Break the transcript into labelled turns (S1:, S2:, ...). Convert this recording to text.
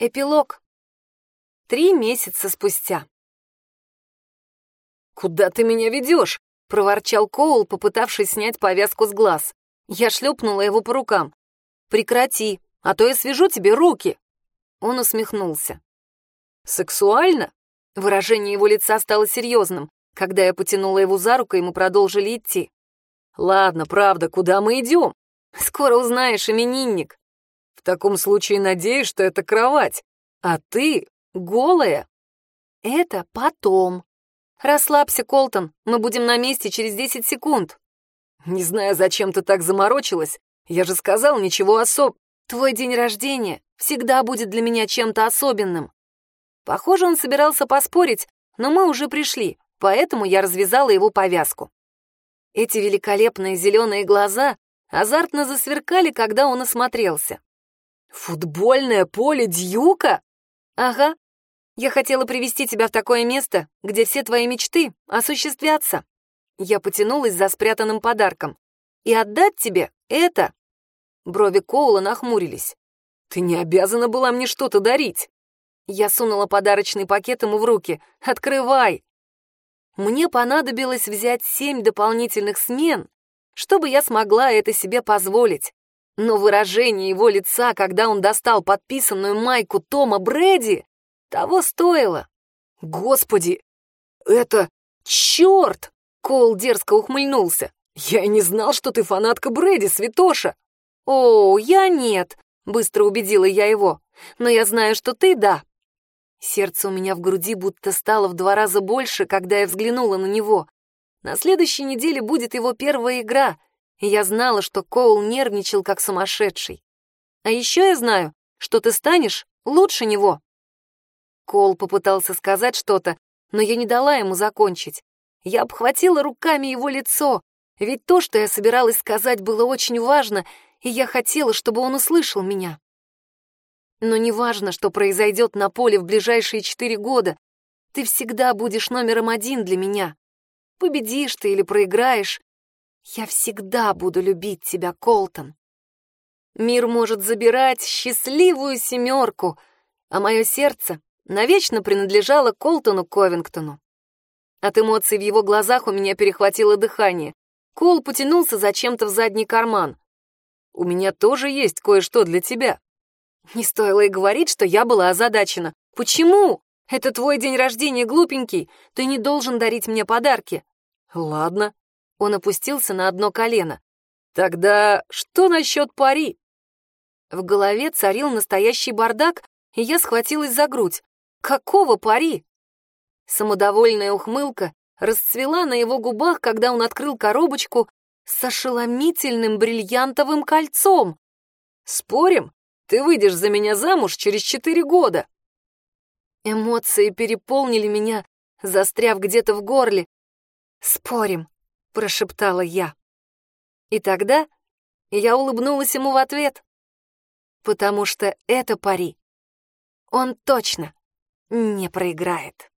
S1: Эпилог. Три месяца спустя.
S2: «Куда ты меня ведешь?» — проворчал Коул, попытавшись снять повязку с глаз. Я шлепнула его по рукам. «Прекрати, а то я свяжу тебе руки!» Он усмехнулся. «Сексуально?» Выражение его лица стало серьезным. Когда я потянула его за руку, и мы продолжили идти. «Ладно, правда, куда мы идем?» «Скоро узнаешь, именинник». «В таком случае надеюсь, что это кровать, а ты голая».
S1: «Это потом», «Расслабься, Колтон, мы будем на месте через 10 секунд».
S2: «Не знаю, зачем ты так заморочилась. Я же сказал ничего особ...»
S1: «Твой день рождения всегда будет для меня чем-то особенным». Похоже, он собирался поспорить, но мы уже пришли, поэтому я развязала его повязку. Эти великолепные зеленые глаза азартно засверкали, когда он осмотрелся.
S2: «Футбольное поле Дьюка?»
S1: «Ага, я хотела привести тебя в такое место, где все твои мечты осуществятся. Я потянулась за спрятанным подарком. И отдать тебе это...» Брови Коула нахмурились.
S2: «Ты не обязана была мне что-то дарить».
S1: Я сунула подарочный пакет ему в руки. «Открывай!» Мне понадобилось взять семь дополнительных смен, чтобы я смогла это себе позволить. Но выражение его лица, когда он достал подписанную майку Тома Брэди, того стоило.
S2: Господи, это... Черт! Кол дерзко ухмыльнулся. Я и не знал, что ты фанатка Брэди, святоша.
S1: О, я нет, быстро убедила я его. Но я знаю, что ты да. Сердце у меня в груди будто стало в два раза больше, когда я взглянула на него. На следующей неделе будет его первая игра, и я знала, что Коул нервничал как сумасшедший. А еще я знаю, что ты станешь лучше него. Кол попытался сказать что-то, но я не дала ему закончить. Я обхватила руками его лицо, ведь то, что я собиралась сказать, было очень важно, и я хотела, чтобы он услышал меня. Но не важно, что произойдет на поле в ближайшие четыре года. Ты всегда будешь номером один для меня. Победишь ты или проиграешь, я всегда буду любить тебя, Колтон. Мир может забирать счастливую семерку, а мое сердце навечно принадлежала Колтону Ковингтону. От эмоций в его глазах у меня перехватило дыхание. Кол потянулся зачем-то в задний карман. «У меня тоже есть кое-что для тебя». Не стоило и говорить, что я была озадачена. «Почему? Это твой день рождения, глупенький. Ты не должен дарить мне подарки».
S2: «Ладно».
S1: Он опустился на одно колено.
S2: «Тогда что насчет пари?»
S1: В голове царил настоящий бардак, и я схватилась за грудь. Какого пари? Самодовольная ухмылка расцвела на его губах, когда он открыл коробочку с ошеломительным бриллиантовым кольцом.
S2: «Спорим, ты выйдешь за меня замуж через четыре года?»
S1: Эмоции переполнили меня, застряв где-то в горле. «Спорим», — прошептала я. И тогда я улыбнулась ему в ответ, потому что это пари. Он точно не проиграет.